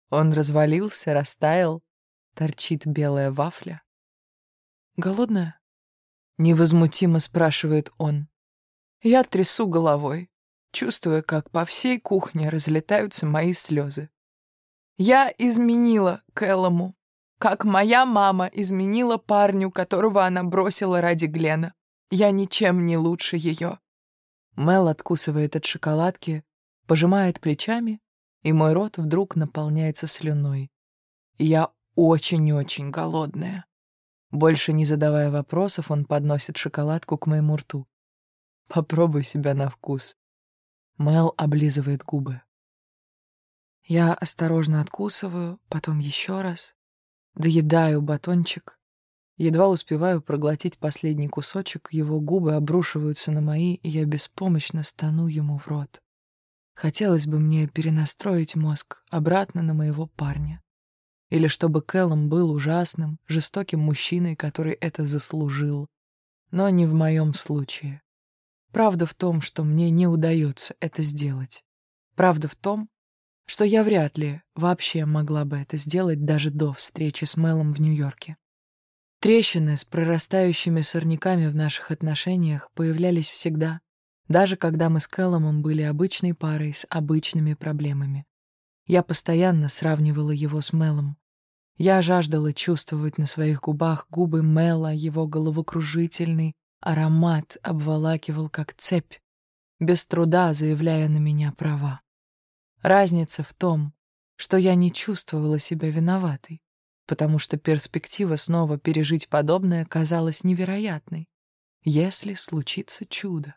Он развалился, растаял. Торчит белая вафля. «Голодная?» — невозмутимо спрашивает он. Я трясу головой чувствуя, как по всей кухне разлетаются мои слезы. Я изменила Кэллому, как моя мама изменила парню, которого она бросила ради Глена. Я ничем не лучше ее. Мел откусывает от шоколадки, пожимает плечами, и мой рот вдруг наполняется слюной. Я очень-очень голодная. Больше не задавая вопросов, он подносит шоколадку к моему рту. Попробуй себя на вкус. Мел облизывает губы. Я осторожно откусываю, потом еще раз. Доедаю батончик. Едва успеваю проглотить последний кусочек, его губы обрушиваются на мои, и я беспомощно стану ему в рот. Хотелось бы мне перенастроить мозг обратно на моего парня. Или чтобы Кэллом был ужасным, жестоким мужчиной, который это заслужил. Но не в моем случае. Правда в том, что мне не удается это сделать. Правда в том, что я вряд ли вообще могла бы это сделать даже до встречи с Мелом в Нью-Йорке. Трещины с прорастающими сорняками в наших отношениях появлялись всегда, даже когда мы с Кэлломом были обычной парой с обычными проблемами. Я постоянно сравнивала его с Мелом. Я жаждала чувствовать на своих губах губы Мела, его головокружительный, Аромат обволакивал как цепь, без труда заявляя на меня права. Разница в том, что я не чувствовала себя виноватой, потому что перспектива снова пережить подобное казалась невероятной, если случится чудо.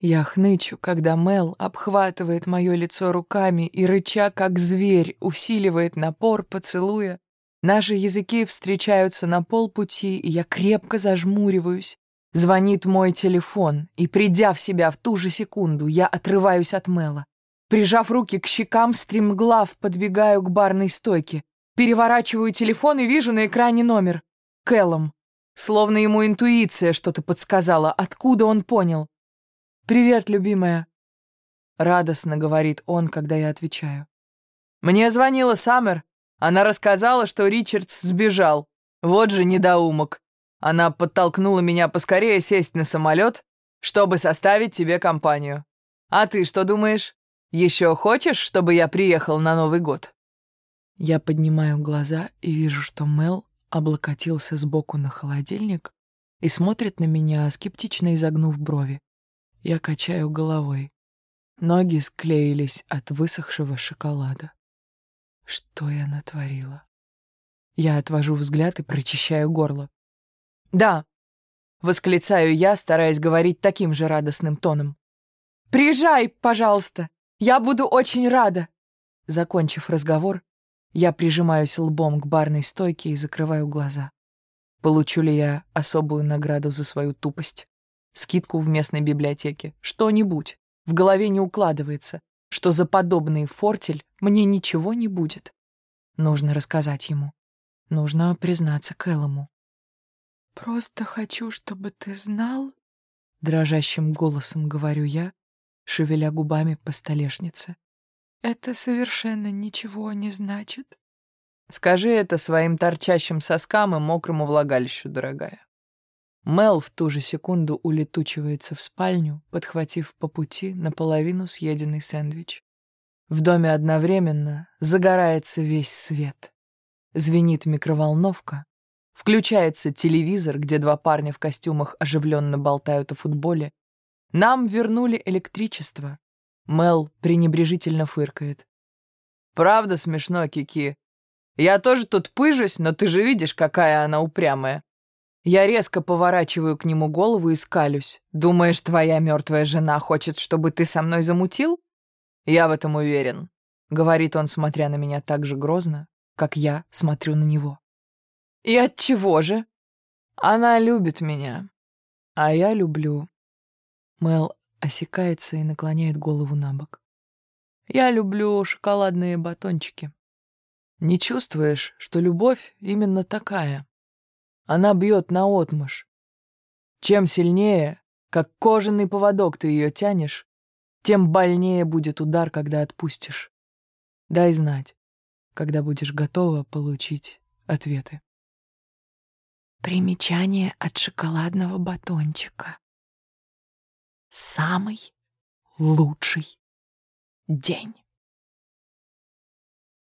Я хнычу, когда Мел обхватывает мое лицо руками и, рыча как зверь, усиливает напор поцелуя. Наши языки встречаются на полпути, и я крепко зажмуриваюсь, Звонит мой телефон, и, придя в себя в ту же секунду, я отрываюсь от Мэла. Прижав руки к щекам, стремглав подбегаю к барной стойке. Переворачиваю телефон и вижу на экране номер. Кэллом. Словно ему интуиция что-то подсказала. Откуда он понял? «Привет, любимая», — радостно говорит он, когда я отвечаю. «Мне звонила Саммер. Она рассказала, что Ричардс сбежал. Вот же недоумок. Она подтолкнула меня поскорее сесть на самолет, чтобы составить тебе компанию. А ты что думаешь? Еще хочешь, чтобы я приехал на Новый год?» Я поднимаю глаза и вижу, что Мел облокотился сбоку на холодильник и смотрит на меня, скептично изогнув брови. Я качаю головой. Ноги склеились от высохшего шоколада. Что я натворила? Я отвожу взгляд и прочищаю горло. «Да», — восклицаю я, стараясь говорить таким же радостным тоном. «Приезжай, пожалуйста, я буду очень рада». Закончив разговор, я прижимаюсь лбом к барной стойке и закрываю глаза. Получу ли я особую награду за свою тупость? Скидку в местной библиотеке? Что-нибудь? В голове не укладывается, что за подобный фортель мне ничего не будет. Нужно рассказать ему. Нужно признаться Кэллому. «Просто хочу, чтобы ты знал...» Дрожащим голосом говорю я, шевеля губами по столешнице. «Это совершенно ничего не значит. Скажи это своим торчащим соскам и мокрому влагалищу, дорогая. Мел в ту же секунду улетучивается в спальню, подхватив по пути наполовину съеденный сэндвич. В доме одновременно загорается весь свет. Звенит микроволновка, включается телевизор, где два парня в костюмах оживленно болтают о футболе. Нам вернули электричество. Мел пренебрежительно фыркает. «Правда смешно, Кики. Я тоже тут пыжусь, но ты же видишь, какая она упрямая. Я резко поворачиваю к нему голову и скалюсь. Думаешь, твоя мертвая жена хочет, чтобы ты со мной замутил? Я в этом уверен, — говорит он, смотря на меня так же грозно, как я смотрю на него. И от чего же? Она любит меня, а я люблю. Мел осекается и наклоняет голову на бок. Я люблю шоколадные батончики. Не чувствуешь, что любовь именно такая? Она бьет наотмашь. Чем сильнее, как кожаный поводок ты ее тянешь, тем больнее будет удар, когда отпустишь. Дай знать, когда будешь готова получить ответы. Примечание от шоколадного батончика. Самый лучший день.